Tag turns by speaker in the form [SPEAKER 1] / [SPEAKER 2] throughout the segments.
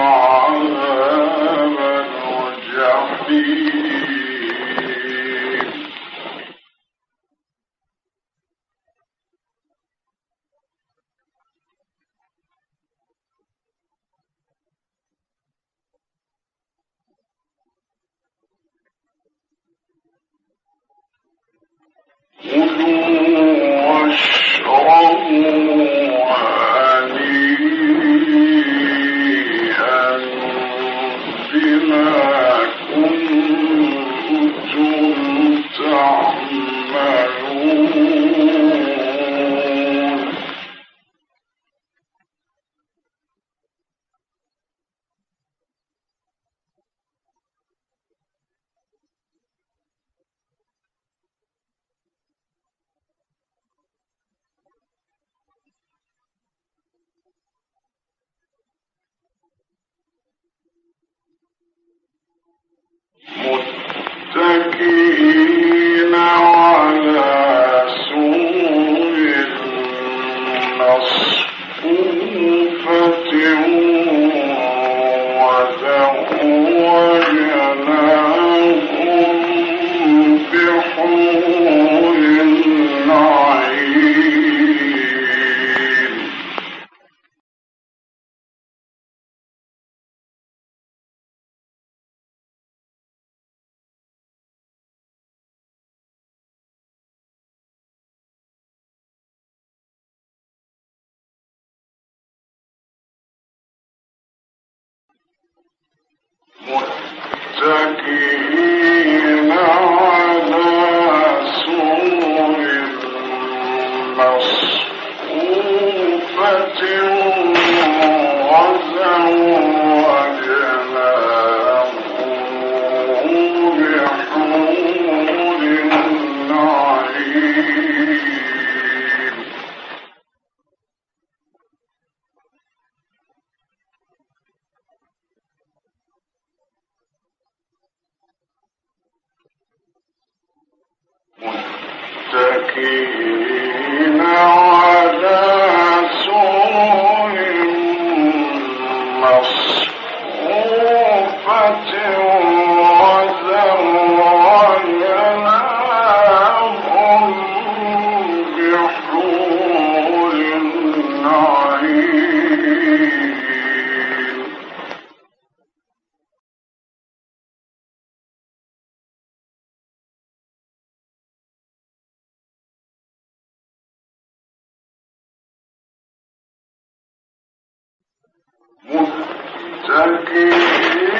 [SPEAKER 1] ربهم عذاب متكئين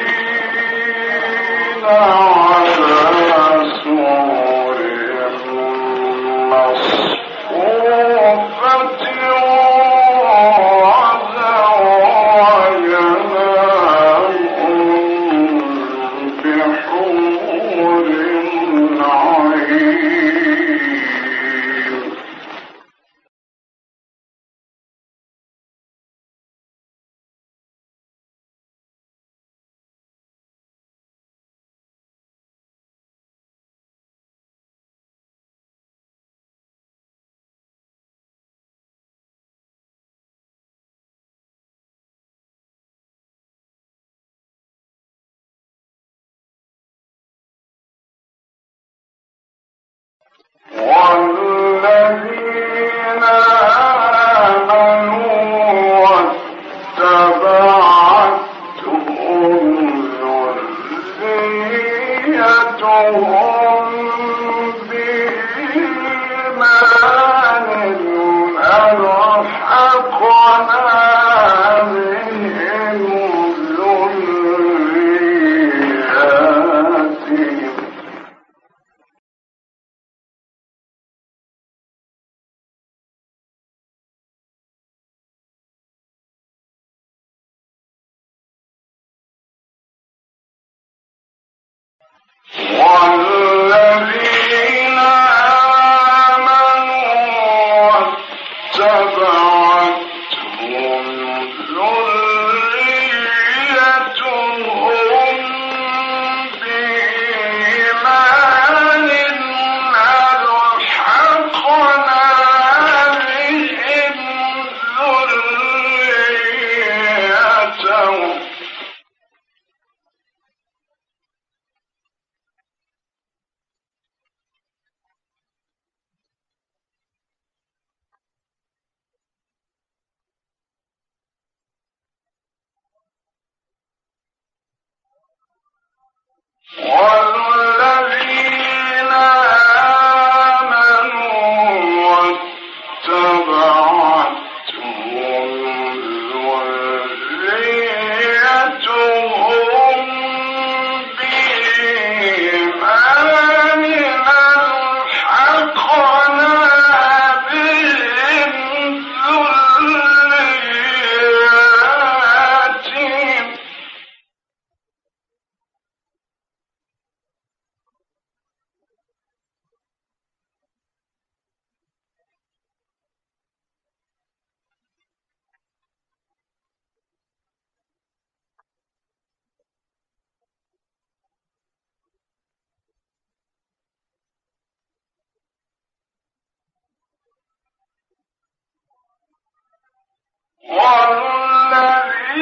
[SPEAKER 1] والذين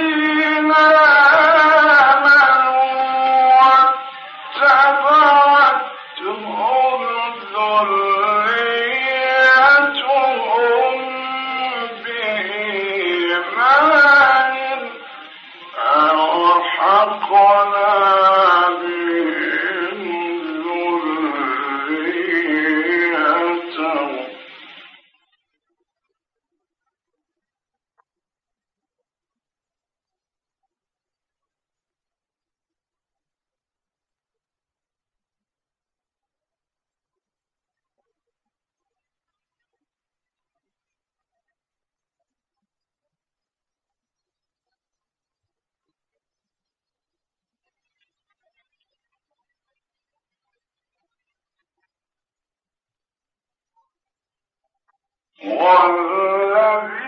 [SPEAKER 1] والذين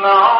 [SPEAKER 1] الله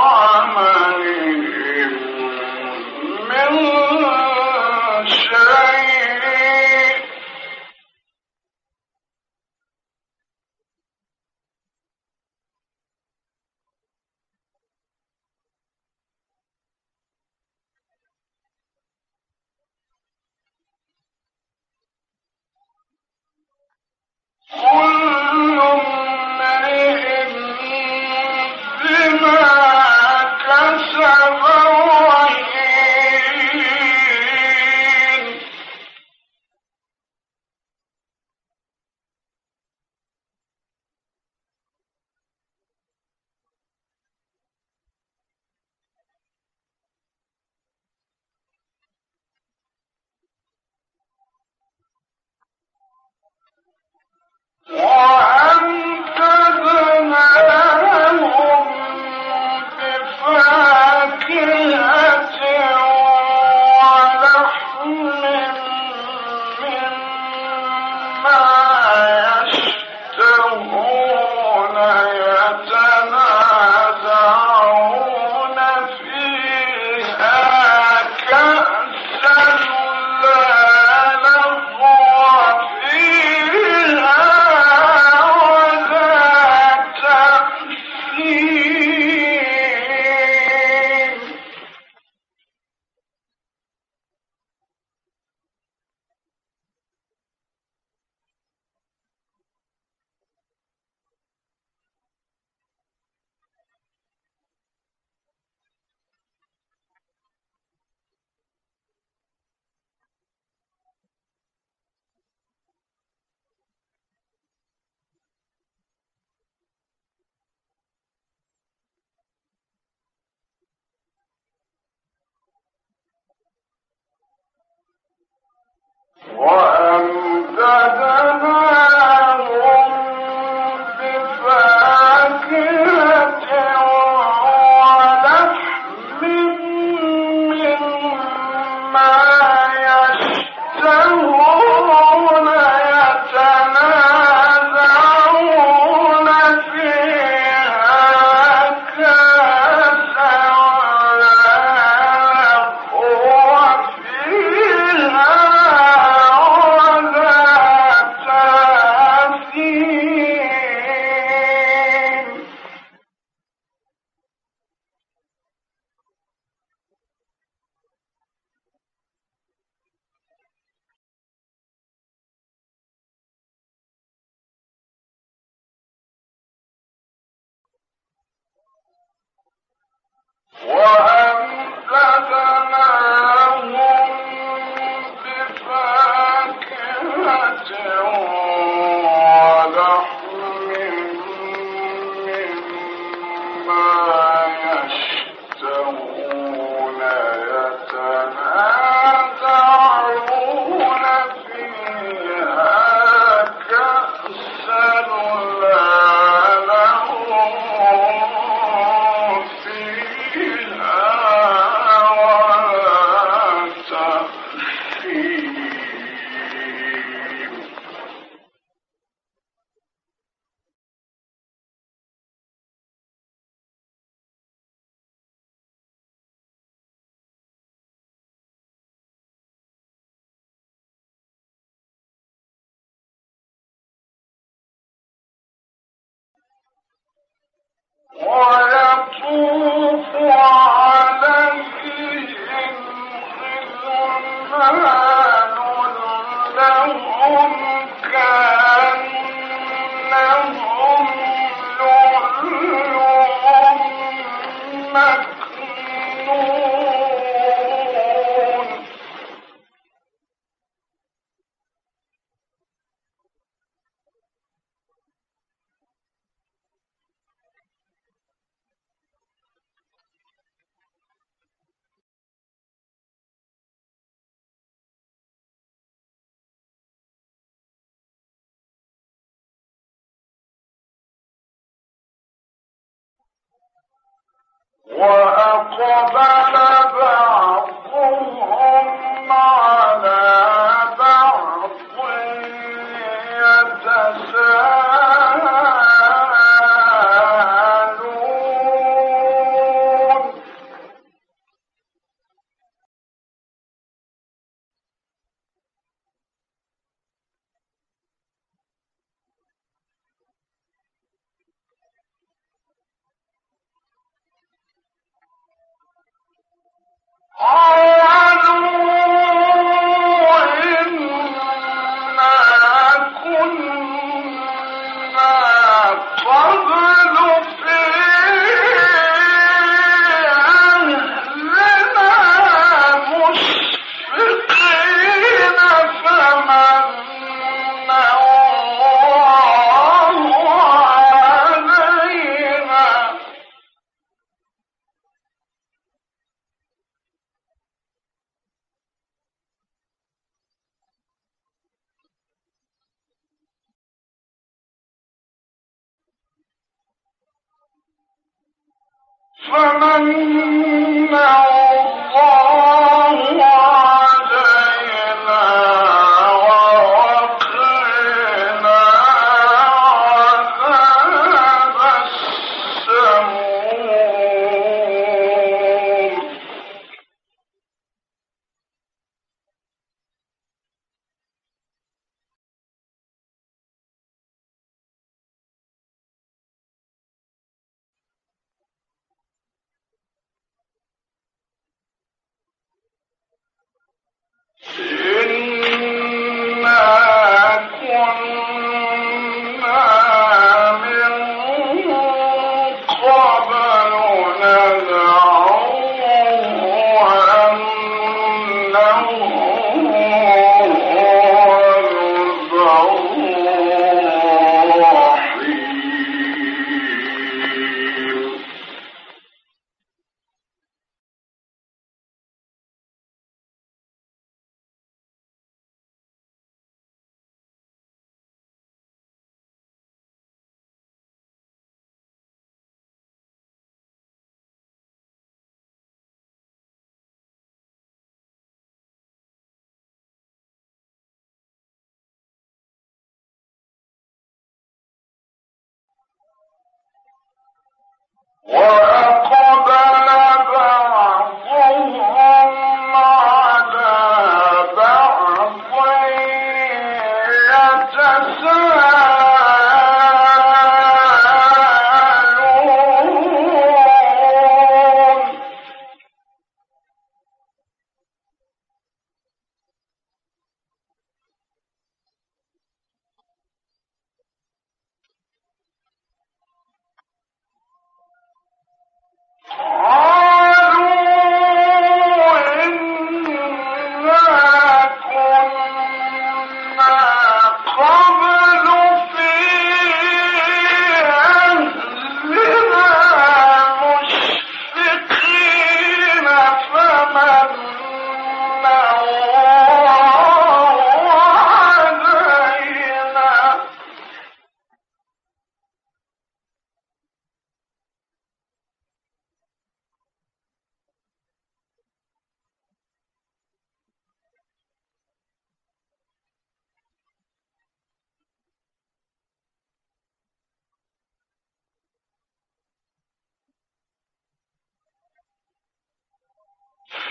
[SPEAKER 1] كأنهم لؤلؤ وأقبل بعضهم على فمن إنه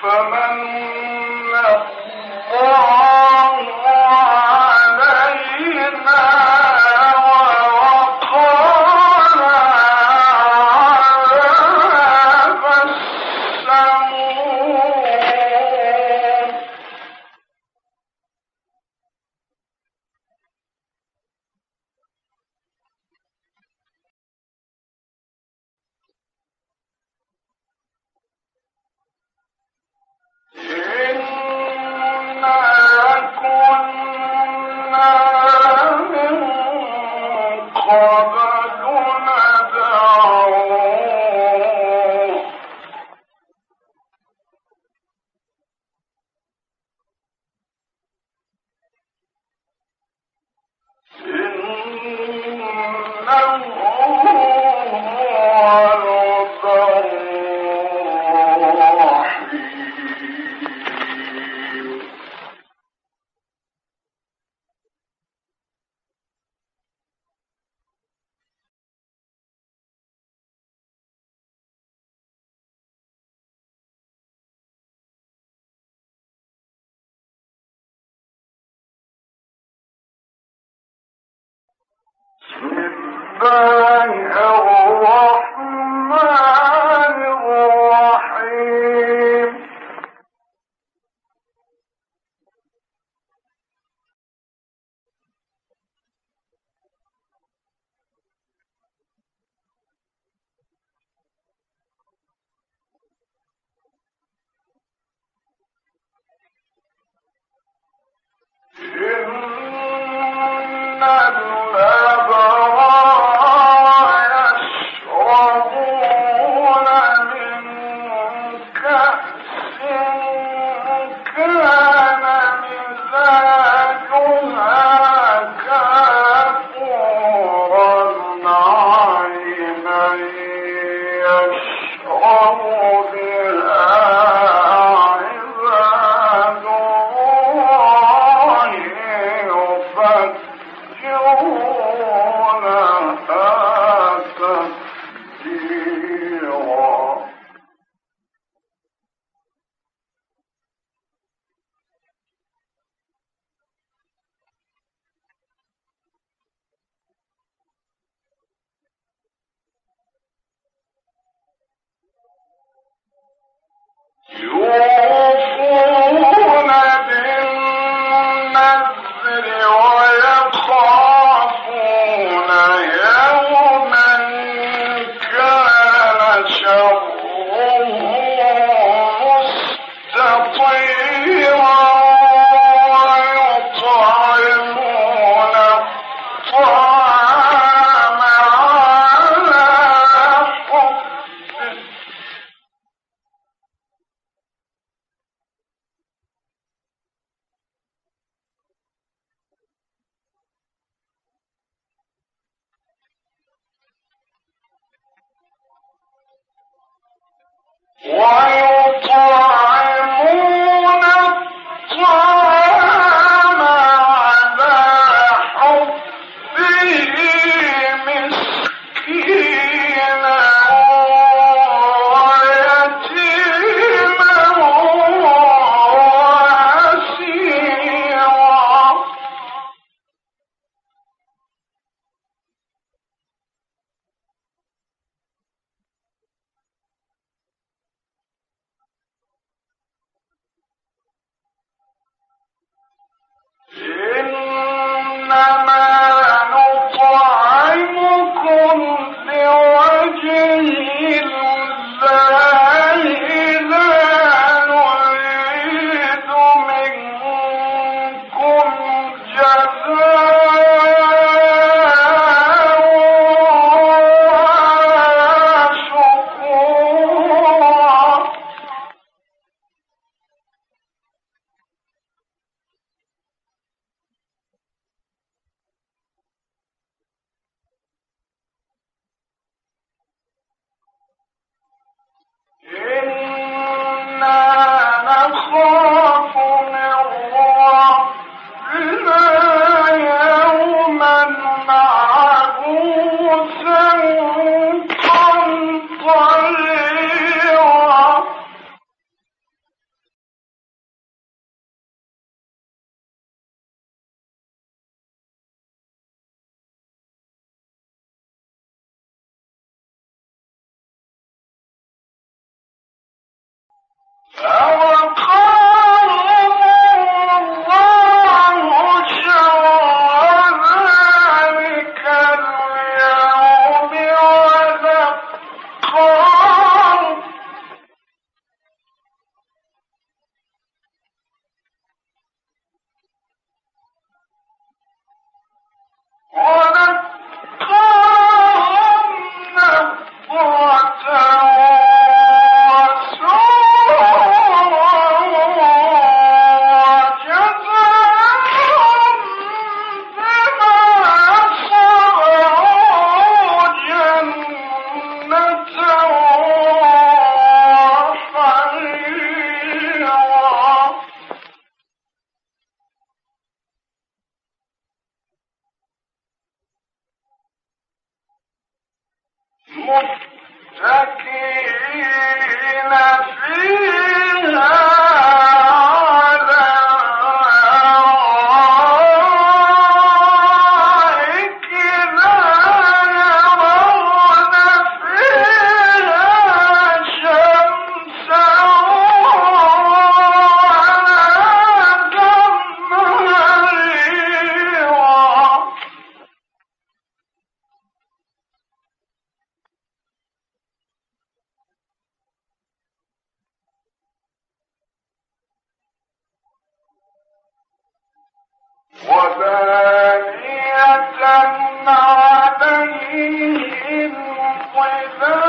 [SPEAKER 1] هو البر الله الرحمن على All Right now.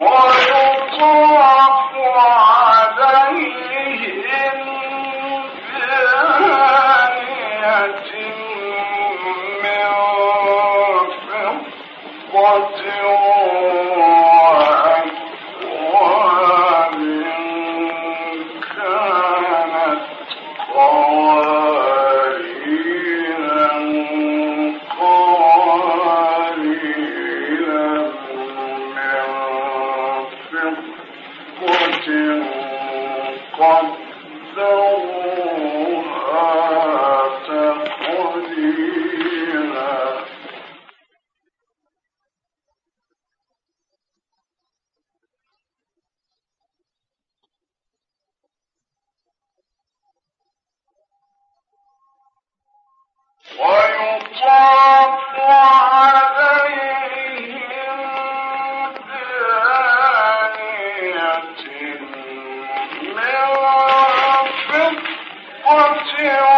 [SPEAKER 1] More here.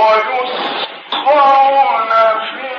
[SPEAKER 1] ويسقون فيها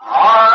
[SPEAKER 1] All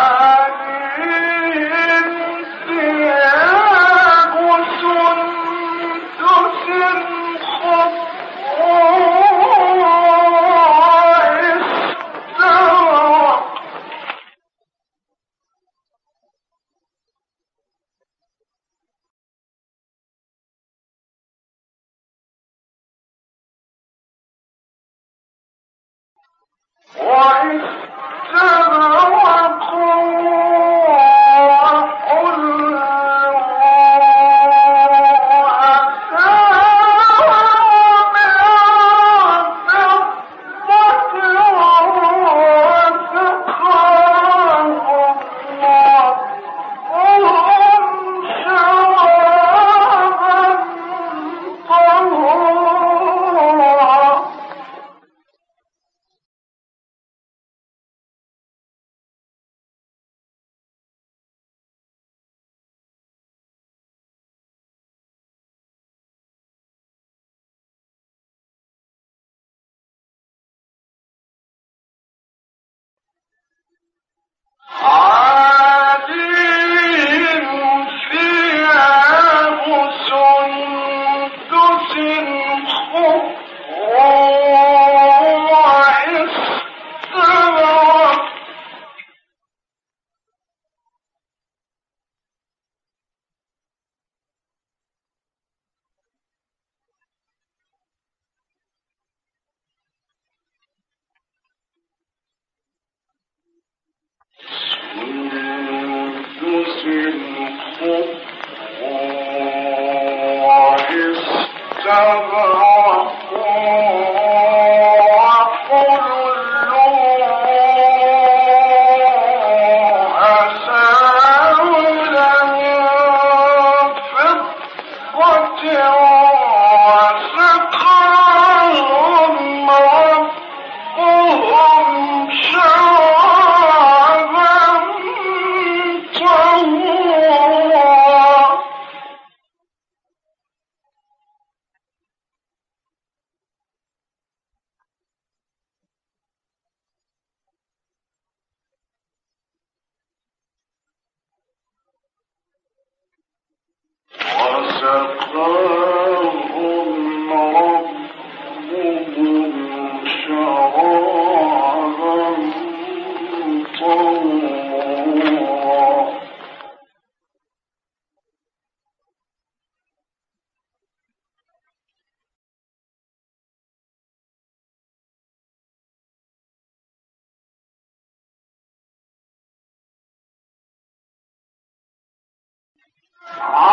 [SPEAKER 1] ah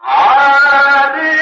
[SPEAKER 1] وحلوا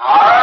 [SPEAKER 1] All right.